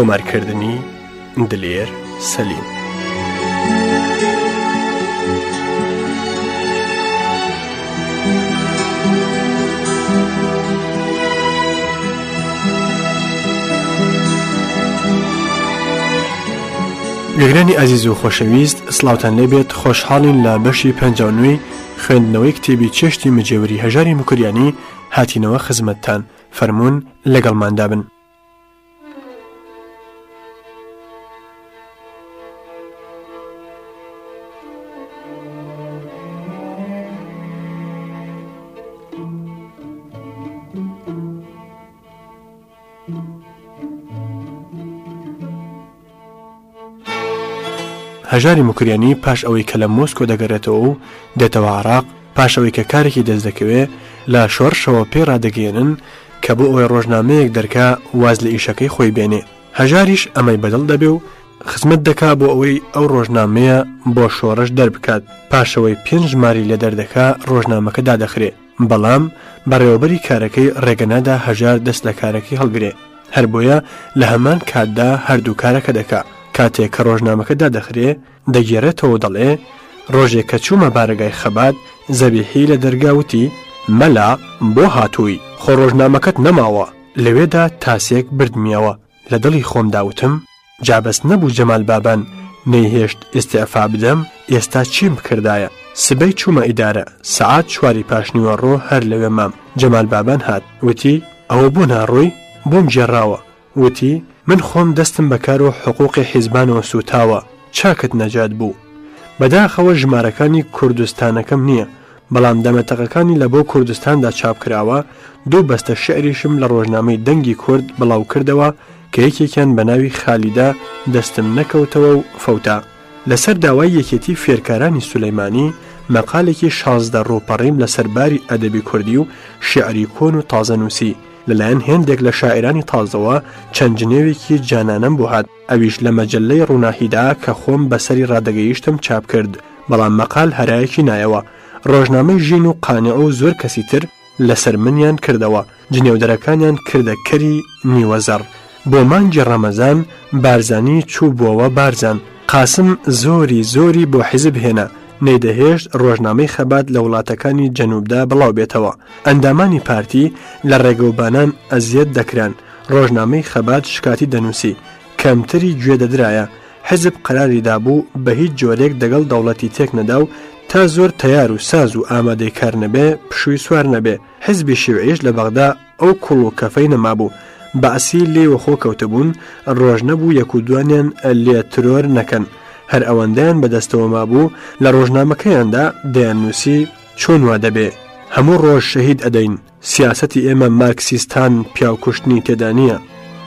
تۆمارکردنی دلێر سەلیم. گەگرانی ئازیز و خۆشەویست سلااوان لێبێت خۆشحاڵین لە بەشی پێنجاوی خوێندنەوەی کتێبی چێشتی مجێوری هەژاری مکوریانی هاتینەوە خزمەتتان فەرمونون لەگەڵماندا بن. هەژاری مکرێنی پاش ئەوەی کە لە مۆسکۆ دەگەرێتەوە و دێتەوە عراق پاشەوەی کە کارێکی دەست دەکەوێ لە شۆڕشەوە پێڕدەگەێنن کە بۆ ئەوەی ڕۆژنامەیەک دەرکا واز لە ئیشەکەی خۆی بێنێ هەژاریش ئەمەی بەدڵ دەبێ و خزمەت دەکا بۆ ئەوەی ئەو ڕۆژنامەیە بۆ شۆڕش دەربکات پاشەوەی پێنج ماری لە دەردەکە ڕۆژنامەکە دادەخرێ بەڵام بەڕێوەبەری کارەکەی ڕێگەنادا هەژار دەست لە کارەکەی هەڵگرێ هەر بۆیە لە هەمان کاتدا هەردوو کارەکە دەکات کاتێک کە ڕۆژنامەکە دادەخرێ دەگێڕێتەوە دەڵێ ڕۆژێک کە چوومە بارگای خەبات زەبیحی لە دەرگاوتی مەلا بۆ هاتووی خۆ ڕۆژنامەکەت نەماوە لەوێدا تاسێک بردمیەوە لە دڵی خۆمداوتم جابست نەبوو جەمال بابەن نەیهێشت ئێستعفا بدەم ئێستا چیم کردایە سبەی چوومە ئیدارە سعات چواری پاشنیوە ڕۆ هەر لەوێ مام جەمال بابەن هات وتی ئەوە بۆ ناڕووی بۆم جێڕاوە وتی من خۆم دەستم بەکار و حقوقی حیزبانەوە سوتاوە چاکت نەجات بوو بەداخەوە ژمارەکانی کوردستانەکەم نییە بەڵام دەمەتەقەکانی لە بۆ کوردستاندا چاپ کراوە دوو بەستە شعریشم لە ڕۆژنامەی دەنگی کورد بڵاو کردەوە کە یەکێکیان بە ناوی خالیدا دەستم نەکەوتەوە و فەوتا لەسەر داوای یەکێتی فێرکارانی سولەیمانی مەقالێکی شازدە ڕۆپەڕیم لە سەرباری ئەدەبی کوردی و شعری کۆن و تازەنووسی لەلایەن هێندێک لە شاعرانی تازەوە چەندجنێوێکی جانانم بوو هات ئەویش لە مەجللەی ڕووناهیدا کە خۆم بەسەری ڕادەگەیشتم چاپ کرد بەڵام مەقال هەرایەکی نایەوە ڕۆژنامەی ژین و قانە و زۆر کەسی تر لەسەر منیان کردەوە جنێودەرەکانیان کردەکەری نیوەزەر بۆ مانجی ڕەمەزان بارزانی چوو بووەوە بارزان قاسم زۆری زۆری بۆ حیزب هێنا نەیدەهێشت ڕۆژنامەی خەبات لە وڵاتەکانی جەنوبدا بڵاو بێتەوە ئەندامانی پارتی لە ڕێگەوبانان ئەزیەت دەکران ڕۆژنامەی خەبات شکاتی دەنووسی کەمتری گوێ دەدرایە حزب قراری دابوو بە هیچ جۆرێک دەگەڵ دەوڵەتی تێک نەدا و تا زۆر تەیار و ساز و ئامادەی کار نەبێ پشووی سوار نەبێ حزبی شێوعێش لە بەغدا ئەو کوڵ و کەفەی نەمابوو بە ئەسی لێوەخۆ کەوتەبوون ڕۆژ نەبوو یەک و دوانیان لێ ترۆر نەکەن هەر ئەوەندەیان بەدەستەوە مابوو لە ڕۆژنامەکەیاندا دەیاننووسی چۆن وا دەبێ هەموو ڕۆژ شەهید ئەدەین سیاستی ئێمە مارکسیستان پیاوکوشتنی تێدا نییە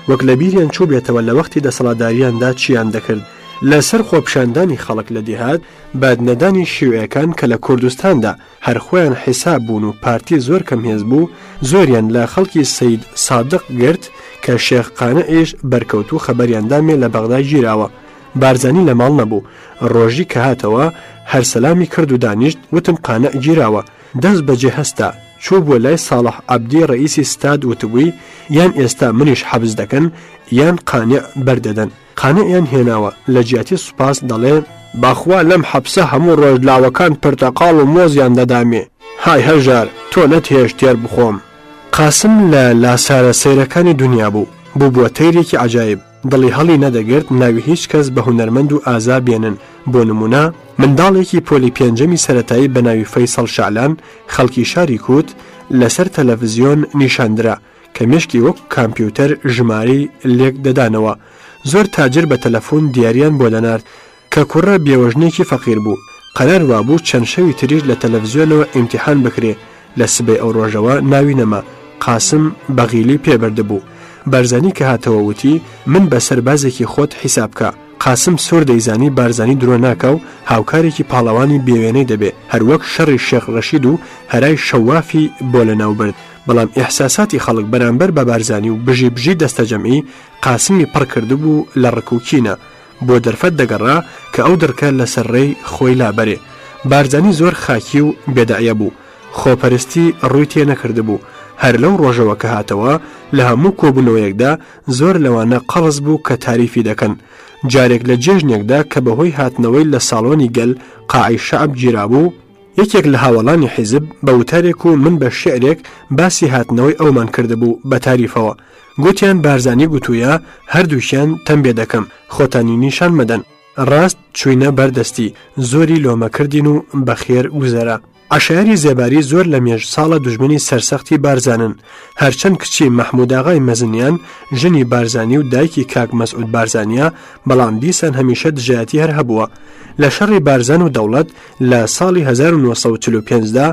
وەک لە بیریان چوو بێتەوە لە وەختی دەسەڵاداریاندا چیان دەکرد لەسەر خۆپشاندانی خەڵک لە دیهات بادنەدانی شیوەکان کە لە کوردستاندا هەرخۆیان حیساب بوون و پارتی زۆر کەم هێز بوو زۆریان لە خەڵکی سید سادق گرت کە شێخقانە ئێش بەرکەوت و خەبەریاندامێ لە بەغدا گیراوە بارزانی لە ماڵ نەبوو ڕۆژی کە هاتەوە هەرسەلامی کرد و دانیشت وتم قانە گیراوە دەست بەجێ هەستا چوو بۆ لای ساڵح عبدی ڕئیسی ستاد وتبووی یان ئێستا منیش حەبز دەکەن یان قانێ بەردەدەن قانەیان هێناوە لە جیاتی سوپاس دەڵێ باخوا لەم حەبسە هەموو ڕۆژلاوەکان پرتەقال و مۆزیان دەدامێ های هەژار تۆ نەتهێشتێر بخۆم قاسم لە لاسارە سەیرەکانی دنیا بوو بوو بووە تەیرێکی عجایب دڵی هەڵی نەدەگرت ناوی هیچ کەس بە هوەرمەند و ئازا بێنن بۆ نمونە منداڵێکی پۆلی پێنجەمی سەتایی بە ناوی فەیسەڵ شعلان خەڵکی شاری کووت لەسەر تەلەڤزیۆن نیشاندرا کە مشکی وەک کامپیوتەر ژماری لێک دەدانەوە زۆر تاجر بە تەلەفۆن دیاریان بۆ دەنارد کە کوڕە بێوەژنێکی فەقیر بوو قەرار وابوو چەند شەوی تریش لە تەلەڤزیۆنەوە ئیمتیحان بکرێ لە سبەی ئەو ڕۆژەوە ناوی نەما قاسم بەغیلی پێبەردەبوو بارزانی کە هاتەوە وتی من بە سەربازێکی خۆت حیسابکە قاسم سۆر دەیزانی بارزانی درۆ ناکە و هاوکارێکی پاڵەوانی بێوێنەی دەبێ هەروەک شەڕی شێخ ڕەشید و هەرای شەوافی بۆ لە ناوبرد بەڵام ئیحساساتی خەڵک بەرامبەر بە بارزانی و بژی بژی دەستەجەمعی قاسمی پڕکردو بوو لە ڕکوکینە بۆ دەرفەت دەگەڕا کە ئەو دەرکە لە سەرڕێی خۆی لابەرێ بارزانی زۆر خاکی و بێداعە بوو خۆپەرستی ڕووی تێ نەکردبوو هەر لەو ڕۆژەوە کە هاتەوە لە هەموو کۆبوونەوەیەکدا زۆر لەوانە قەڵز بوو کە تاریفی دەکەن جارێک لە جێژنێکدا کە بەهۆی هاتنەوەی لە ساڵۆنی گەل قاعی شعب گیرابوو یەکێک لە هاوڵانی حیزب بە وتارێک و من بە شعرێک باسی هاتنەوەی ئەومان کردبوو بە تاریفەوە گوتیان بارزانانی گوتوویە هەردووشیان تەمبێ دەکەم خۆتانی نیشان مەدەن ڕاست چوینە بەردەستی زۆری لۆمەکردین و بەخێر وزەرە عشایری زێباری زۆر لە مێژ ساڵە دژمنی سەرسەختی بارزانن هەرچەند کچی مەحموداغای مەزنیان ژنی بارزانانی و دایکی کاک مەسعود بارزانیا بەڵام دیسان هەمیشە دژایەتی هەر هەبووە لە شەڕی بارزان و دەوڵەت لە ساڵی 1945دا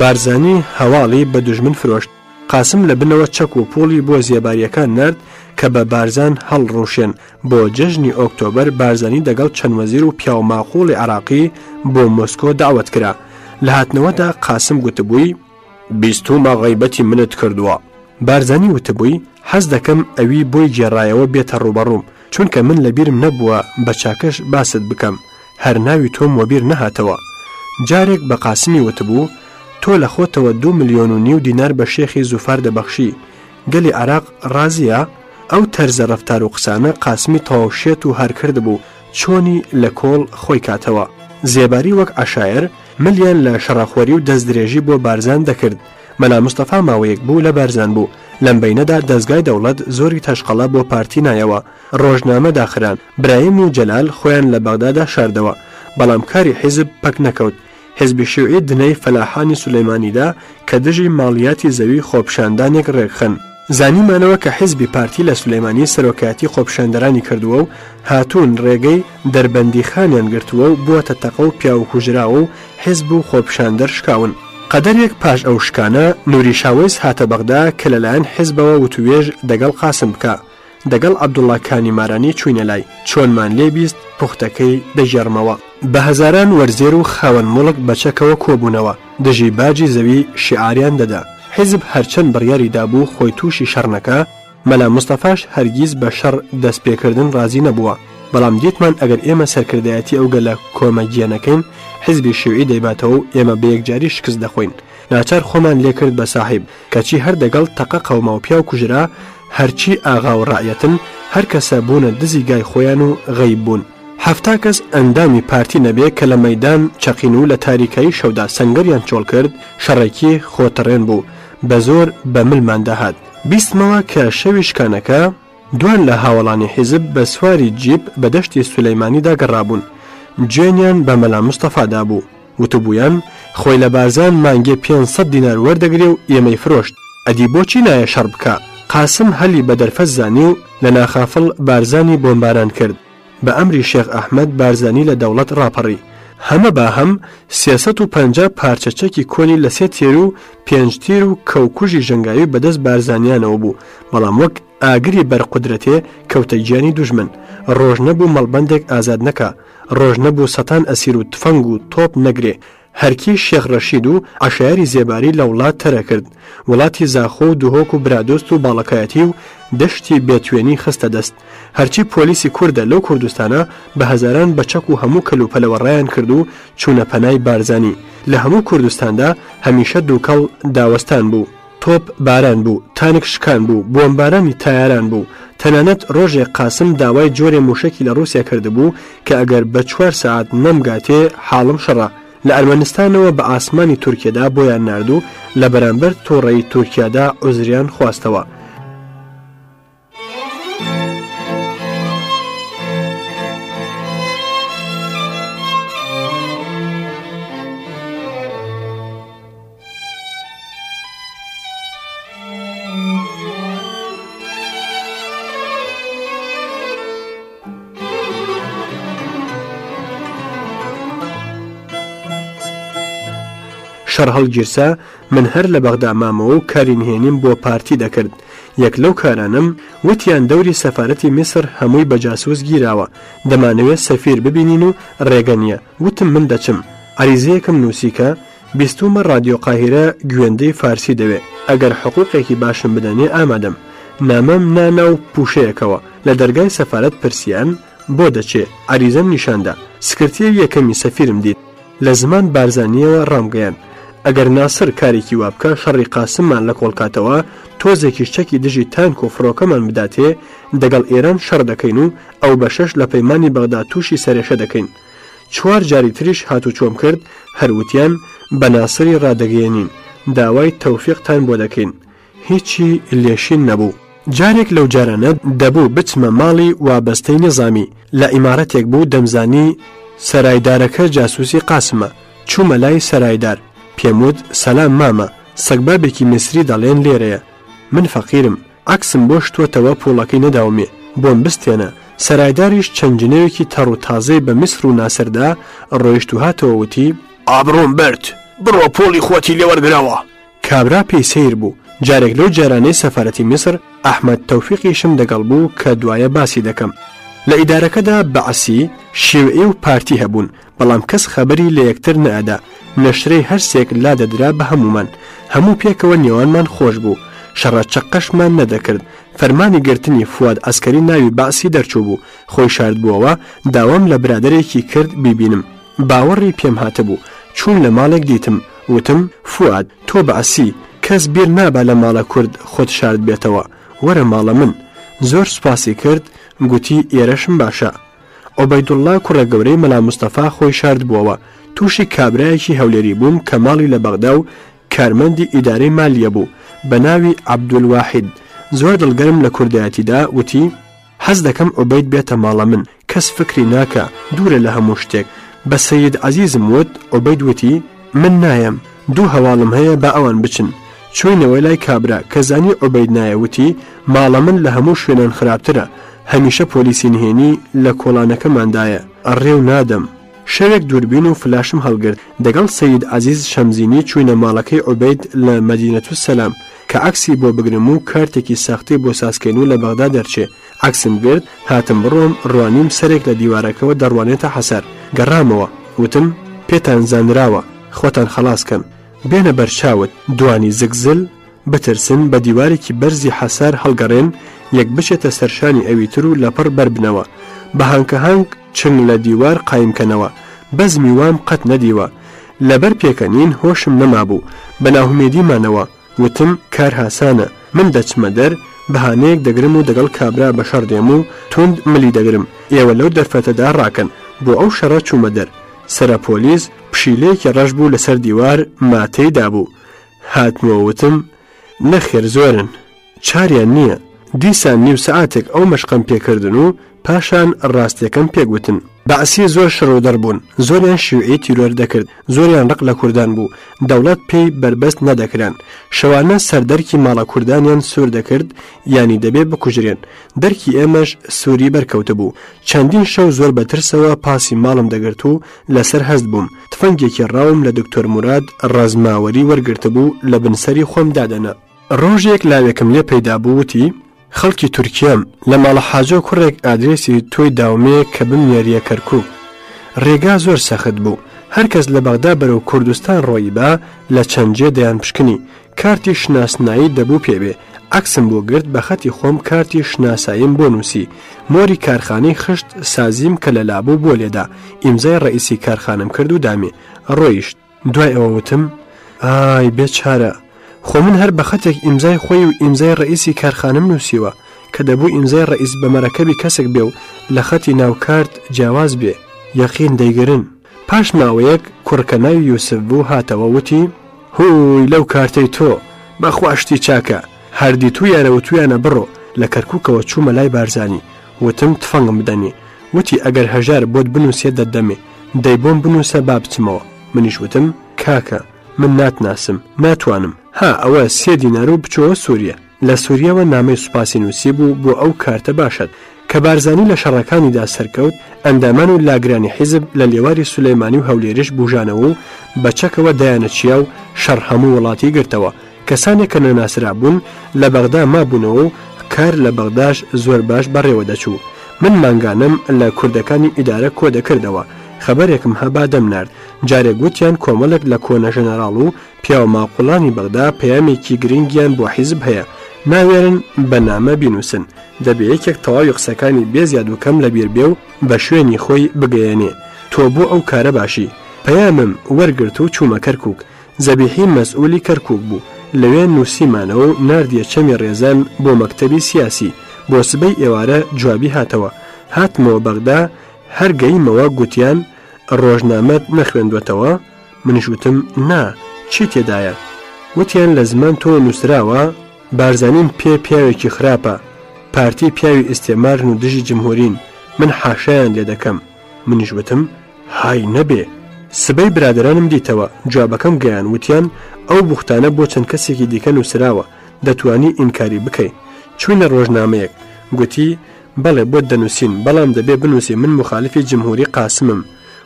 بارزانی هەواڵی بە دژمن فرۆشت قاسم لە بنەوە چەک و پۆلی بۆ زیێباریەکان نرد کە بە بارزان هەڵڕوشێن بۆ جژنی ئۆکتۆبر بارزانی دەگەڵ چەند وەزیر و پیاو ماخۆڵی عراقی بۆ مۆسکۆ داوت کرا. لە هاتنەوەدا قاسم گوتبووی بیستومە غیبەتی منت کردووە بارزانی وتبووی حەز دەکەم ئەوی بۆی گێڕایەوە بێتە ڕوبەڕووم چونکە من لەبیرم نەبووە بە چاکەش باست بکەم هەر ناوی تۆم وەبیر نەهاتەوە جارێک بە قاسمی وتبوو تۆ لە خۆتەوە دو میلیۆن و نیو دینار بە شێخی زوفار دەبەخشی گەلی عراق ڕازە ئەو تەرزە ڕفتار و قسانە قاسمی تەواوشێت و هەرکرد بوو چۆنی لە کۆڵ خۆی کاتەوە زێباری وەک عشاعر ملیان لە شەڕاخۆری و دەستدرێژی بۆ بارزان دەکرد مەلا مستەفا ماوەیەک بوو لە بارزان بوو لەم بینەدا دەستگای دەوڵەت زۆری تەشقەڵە بۆ پارتی نایەوە ڕۆژنامە داخران برایم و جەلال خۆیان لە بەغدادا شاردەوە بەڵام کاری حیزب پەک نەکەوت حزبی شوعی دنەی فەلاحانی سولەیمانیدا کە دژی ماڵیاتی زەوی خۆپشاندانێک ڕێکخن زانیمانەوە کە حیزبی پارتی لە سلەیمانی سەرۆکاتی خۆپشاندەرانی کردووە و هاتوون ڕێگەی دەربەندی خانیان گرتووە و بووە تەتەقە و پیا و کوژراوە و حیزب و خۆپشاندەر شکاون. قەدەرێک پاش ئەو شکانە نوری شاوز هاتە بەغدا کە لەلایەن حیزبەوە وتوێژ دەگەڵ قاسم بکە. دەگەڵ عبدوڵاکانی مارانی چوینە لای چۆنمان لێبیست پوختەکەی دەژێرمەوە بە هەزاران وەرزێر و خاوەن مڵک بەچەکەوە کۆبوونەوە دژی باجی زەوی شیعاریان دەدا حیزب هەرچەند بڕیاری دابوو خۆی تووشی شەڕنەکە مەلا مستەفاش هەرگیز بە شەڕ دەستپێکردن ڕازی نەبووە بەڵام دیتمان ئەگەر ئێمە سەرکردایەتی ئەو گەلە کۆمەگیەنەکەین حیزبی شێوی دەیباتەوە و ئێمە بەیەکجاری شکست دەخۆین ناچار خۆمان لێکرد بە ساحیب کەچی هەر دەگەڵ تەقە قەومە و پیا و کوژرا هەرچی ئاغا و ڕایەتن هەر کەسە بوونە دزی گای خۆیان و غەیب بوون هەفتا کەس ئەندامی پارتی نەبێ کە لە مەدان چەقین و لە تاریکایی شەودا سنگەریان چۆڵ کرد شەڕێکی خۆتەڕێن بوو بە زۆر بە ملمان دەهات بیستمەوە کە شەوی شکانەکە دوان لە هاوڵانی حیزب بە سواری جیب بە دەشتی سولەیمانیدا گەڕابوون جوێنیان بە مەلا مستەفادا بوو وتبوویان خۆی لە بازان مانگێ 500 دینار وەردەگرێ و ئێمەی فرۆشت ئەدی بۆچی نایە شەڕ بکە قاسم هەلی بە دەرفەت زانی و لە ناخافڵ بارزانی بۆمباران کرد بە ئەمری شێخ ئەحمد بارزانی لە دەوڵەت راپەڕی هەمە بە هەم 350 پارچەچەکی کۆنی لە سێ تێر و پێنجتیر و کەوکوژی ژنگاوی بەدەست بارزانیانەوە بوو بەڵام وەک ئاگری بەرقدرەتێ کەوتەجیانی دوژمن ڕۆژ نەبوو مەڵبندێک ئازاد نەکە ڕۆژ نەبوو سەتان ئەسیر و تفەنگ و تۆپ نەگرێ هەرکی شێخڕەشید و عشایری زێباری لە وڵات تەرەکرد وڵاتی زاخۆ و دوهۆک و برادۆست و باڵەکایەتی و دەشتی بێتوێنی خستە دەست هەرچی پۆلیسی کووردە لەو کوردستانە بە هەزاران بەچەک و هەموو کەلوپەلەوەڕایان کرد و چوونە پەنای بارزانانی لە هەموو کوردستاندا هەمیشە دووکەڵ داوەستان بوو تۆپ باران بوو تانک شکان بوو بۆمبارانی تایاران بوو تەنانەت ڕۆژێ قاسم داوای جۆرێ موشکی لە رووسیا کردبوو کە ئەگەر بە چوار سعات نەمگاتێ حاڵم شەڕە لە ئەرمەنستانەوە بە ئاسمانی تورکیادا بۆیان نردوو لە بەرامبەر تۆڕەی تورکیادا عزریان خواستەوە شەر هەڵگیرسا من هەر لە بەغدامامەوە و کارینهێنیم بۆ پارتی دەکرد یەک لەو کارانم وتیان دەوری سەفاەتی میسر هەمووی بە جاسوس گیراوە دەمانەوێت سەفیر ببینین و ڕێگەنیە وتم من دەچم عریزەیەکم نووسیکە بیستومە رادیۆ قاهرە گوێندەی فارسی دەوێت ئەگەر حقوقێکی باشم بدەنێ ئامادەم نامەم ناناو پوشەیەکەوە لە دەرگای سەفاەت پرسیان بۆ دەچێ عریزەم نیشاندا سکرتێ یەکەمی سەفیرم دیت لە زمان بارزانیەوە ڕامگەیان ئەگەر ناسر کارێکی وابکە شەڕی قاسممان لە کۆلکاتەوە تۆزێکی شتێکی دژی تانک و فڕۆکەمان بداتێ دەگەڵ ئێران شەڕ دەکەین و ئەو بەشەش لە پەیمانی بەغدا تووشی سەرێشە دەکەین چوار جاری تریش هاتو چۆم کرد هەروتیان بە ناسری ڕدەگەێنین داوای تەوفیقتان بۆ دەکەین هیچی لێشین نەبوو جارێک لەو جارانە دەبوو بچمە ماڵی وابەستەی نظامی لە ئیمارەتێک بوو دەمزانی سەرایدارەکە جاسوسی قاسمە چوومە لای سەرایدار پێموت سەلام مامە سەگبابێکی میسری دەڵێن لێرەیە من فەقیرم عکسم بۆ شتوەتەوە پۆڵەکەی نەداومێ بۆم بستێنە سەرایداریش چەندجنەوێکی تەڕ و تازەی بە میسر و ناسەردا ڕۆیشت و هاتەوە وتی ئابڕۆم برد بڕۆ پۆلی خۆتی لێوەرگراوە کابرا پێی سیر بوو جارێک لەو جارانەی سەفەرەتی میسر ئەحمد تەوفیقیشم دەگەڵ بوو کە دوایە باسی دەکەم لە ئیدارەکەدا بەعسی شێوێ و پارتی هەبوون بەڵام کەس خەبەری لە یەکتر نەئەدا نەشرەی هەرسێک لا دەدرا بە هەمومان هەموو پێکەوە نێوانمان خۆش بوو شەڕەچەقەشمان نەدەکرد فەرمانی گرتنی فواد ئەسکەری ناوی باسی دەرچوو بوو خۆی شارد بووەوە داوام لە برادێکی کرد بیبینم باوەڕی پێم هاتە بوو چوون لە ماڵێک دیتم وتم فواد تۆ بەعسی کەس بیر نابا لە ماڵە کورد خۆت شارد بێتەوە وەرە ماڵە من زۆر سوپاسی کرد گوتی ئێرەشم باشە ئۆبەیدوڵلا کوڕە گەورەی مەلا مستەفا خۆی شارد بووەوە تووشی کابراایکی هەولێری بووم کە ماڵی لە بەغدا و کارمەندی ئیدارەی مالیە بوو بە ناوی عبدولواحید زۆر دڵگەرم لە کوردایەتیدا وتی حەز دەکەم ئۆبەید بێتە ماڵە من کەس فکری ناکە دوورە لە هەموو شتێک بە سید عزیزم وت ئۆبەید وتی من نایم دوو هەواڵم هەیە بە ئەوان بچن چوینەوەی لای کابرا کە زانی ئۆبەید نایەوتی ماڵە من لە هەموو شوێنان خراپترە هەمیشە پۆلیسی نهێنی لە کۆڵانەکەماندایە ئەڕێو نادەم شەوێک دووربین و فلاشم هەڵگرت دەگەڵ سید عزیز شەمزینی چوینە ماڵەکەی ئۆبید لە مەدینەت و سەسلام کە عکسی بۆ بگرم و کارتێکی ساختی بۆ ساسکەین و لە بەغدا دەرچێ عکسم گرت هاتم بڕۆم ڕوانیم سەرێک لە دیوارەکەەوە دەڕوانێتە حەسەر گەڕامەوە وتم پێتان زانراوە خۆتان خلاصکەم بێنە بەرچاوت دوانی زگزل بترسن بە دیوارێکی بەرزی حەسەر هەڵگەڕێن یەک بچێتە سەرشانی ئەوی تر و لەپڕ بربنەوە بە هەنکە هەنگ چنگ لە دیوار قایمکەنەوە بەز میوام قەت نەدیوە لەبەر پێکەنین هۆشم نەمابوو بەناهومێدیمانەوە وتم کار هاسانە من دەچمە دەر بەهانەیەک دەگرم و دەگەڵ کابرا بە شەڕ دێم و تند ملی دەگرم ئێوە لەو دەرفەتەدا ڕاکەن بۆ ئەو شەڕە چوومە دەر سرە پۆلیس پشیلەیەکی ڕەش بوو لەسەر دیوار ماتەیدا بوو هاتمەوەوتم نەخێر زۆرن چاریان نییە دیسان نیو سعاتێک ئەو مەشقم پێکردن و پاشان ڕاستیەکەم پێگوتن بەعسی زۆر شڕۆدەر بوون زۆریان شوێی تیرۆر دەکرد زۆریان ڕق لە کوردان بوو دەوڵەت پێی بربەست نەدەکران شەوانە سەردەرکی ماڵە کوردانیان سوور دەکرد ینی دەبێ بکوژرێن دەرکی ئێمەش سووری بەرکەوتە بوو چەندین شەو زۆر بەترسەوە پاسی ماڵم دەگرت و لەسەر هەست بووم تفەنگێکی ڕاوم لە دکتۆر مراد ڕازماوەری وەرگرتە بوو لە بنسەری خۆم دادەنە ڕۆژێک لاوێکم لێ پەیدا بووتی خەڵکی تورکیام لە ماڵە حاجۆ کوڕێک ئادرێسی تۆی داومەیە کە بمنێریە کەرکک ڕێگا زۆر سەخت بوو هەرکەس لە بەغدا بەرەو کوردستان ڕۆیی بە لە چەندجێ دەیان پشکنی کارتی شناسنایی دەبوو پێبێ ئەکسم بۆ گرت بە خەتی خۆم کارتی شناساییم بۆ نووسی مۆری کارخانەی خشت سازیم کە لە لابوو بۆ لێدا ئیمزای ڕئیسی کارخانم کرد و دامێ ڕۆیشت دوای ئەوەوتم ئای بێ چارە خۆ من هەر بە خەتێک ئیمزای خۆی و ئیمزای ڕئیسی کارخانم نووسیوە کە دەبوو ئیمزای ڕئیس بە مەرەکەبی کەسێک بێ و لە خەتی ناوکارت جیاواز بێ یەقین دەیگرن پاش ماوەیەک کوڕکە ناوی یوسف بوو هاتەوە وتی هوی لەو کارتەی تۆ بەخواشتی چاکە هەردی تویانەوە تویانە بڕۆ لە کەرکووکەوە چوومە لای بارزانانی وتم تفەنگم بدەنی وتی ئەگەر هەژار بۆت بنووسێ دەدەمێ دەیبۆم بنووسە با بچمەوە منیش وتم کاکە من ناتناسم ناتوانم ها ئەوە سێ دینار و بچۆوە سووریە لە سووریەوە نامەی سوپاسی نووسی بوو بۆ ئەو کارتە باشد کە بارزانی لە شەڕەکانیدا سەرکەوت ئەندامان و لاگرانی حیزب لە لێواری سولەیمانی و هەولێرش بژانەوە و بەچەکەوە دایانەچیا و شەڕ هەموو وڵاتی گرتەوە کەسانێک کە نەناسرا بوون لە بەغدا مابوونەوە و کار لە بەغداش زۆر باش بەڕێوە دەچوو من مانگانم لە کوردەکانی ئیدارە کۆدەکردەوە خبرێکم هەبا دەمنارد جارێک گوتیان کۆمەلێک لە کۆنە ژەنەراڵ و پیاوە ماقلانی بەغدا پەیامێکی گرنگیان بۆ حیزب هەیە ناوێرن بەنامە بینوسن دەبێ یەکێک تەواوی قسەکانی بێزیاد و کەم لە بیربێ و بە شوێنی خۆی بگەیەنێ تۆ بۆ ئەو کارە باشی پەیامم وەرگرت و چوومە کەرکک زەبیحی مەسئولی کەرکک بوو لەوێ نووسیمانەوە نردە چەمی ڕێزان بۆ مەکتەبی سیاسی بۆ سبەی ئێوارە جوابی هاتەوە هاتمەوە بەغدا هەرگەیمەوە گوتیان ڕۆژنامەت نەخوێندوێتەوە منشوتم نا چی تێدایە وتیان لە زمان تۆ نووسراوە بارزانین پێ پیاوێکی خراپە پارتی پیاوی ئستێمار و دژی جمهورین من حاشیان لێ دەکەم منیشوتم های نەبێ سبەی برادرانم دیتەوە جوابەکەم گەیان وتیان ئەو بوختانە بۆ چەند کەسێکی دیکە نووسراوە دەتوانی ئینکاری بکەین چوینە ڕۆژنامەیەک گوتی بەڵێ بۆ دەنووسین بەڵام دەبێ بنووسی من مخالفی جمهوری قاسمم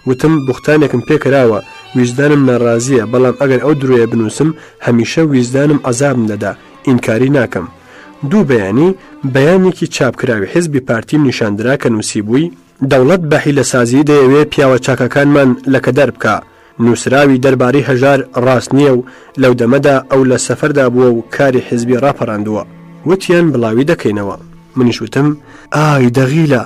وتم بختانێکم پێکراوە ویزدانم ناڕازیە بەڵام ئەگەر ئەو درۆیە بنووسم هەمیشە ویزدانم ئەزابم دەدا ئینکاری ناکەم دوو بەیانی بەیانێکی چاپکراوی حزبی پارتیم نیشاندرا کە نووسی بووی دەوڵەت بەحی لە سازی دەیەوێ پیاوە چاکەکانمان لەکە دەربکە نووسراوی دەربارەی هەژار ڕاست نییە و لەو دەمەدا ئەو لە سەفەردا بووە و کاری حزبی ڕاپەڕاندووە وتیان بڵاوی دەکەینەوە منیشوتم ئای دەغیلا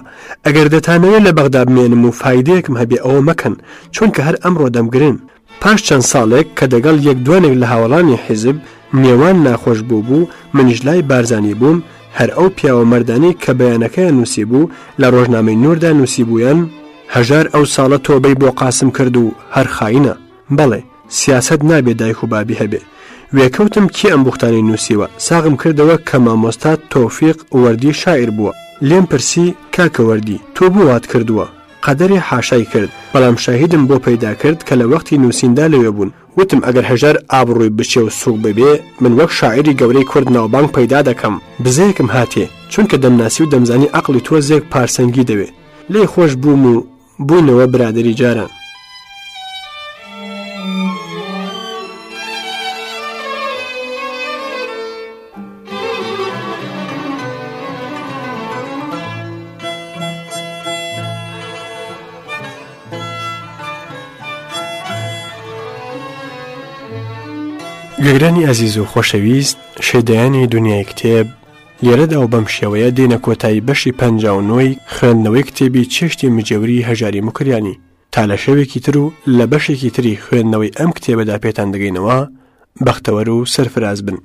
ئەگەر دەتانەوێت لە بەغدا بمێنم و فیدەیەکم هەبێ ئەوە مەکەن چونکە هەر ئەمڕۆ دەمگرن پاش چەند ساڵێک کە دەگەڵ یەک دوانێک لە هاوڵانی حیزب نێوان ناخۆش بوو بوو منیش لای بارزانانی بووم هەر ئەو پیاوە مردانی کە بەیانەکەیان نووسی بوو لە ڕۆژنامەی نوردا نووسی بوویان هەژار ئەو ساڵە تۆبەی بۆ قاسم کرد و هەر خاینە بەڵێ سیاست نابێ دایک و بابی هەبێ وێکەوتم کێ ئەم بوختانی نووسیوە ساغم کردەوە کە مامۆستا تۆفیق وەردی شاعر بووە لێم پرسی کاکەوەردی تۆ بوات کردووە قەدەری حاشای کرد بەڵام شاهیدم بۆ پەیدا کرد کە لە وەختی نووسیندا لەوێ بوون وتم ئەگەر هەژار ئابڕووی بچێ و سوق ببێ من وەک شاعری گەورەی کورد ناوبانگ پەیدا دەکەم بزەیەکم هاتێ چونکە دەمناسی و دەمزانی ئەقلی تۆ زێک پارسەنگی دەوێ لێی خۆش بووم و بوونەوە برادری جاران گەگرانی ئەزیز و خۆشەویست شێدایانی دنیای کتێب لێرەدا و بەم شێوەیە دێنە کۆتایی بەشی پەنجاونۆی خوێندنەوەی کتێبی چشتی مجێوری هەژاری مکریانی تا لە شەوێکی تر و لە بەشێکی تری خوێندنەوەی ئەم کتێبەدا پێتان دەگەینەوە بەختەوەر و سەرفراز بن.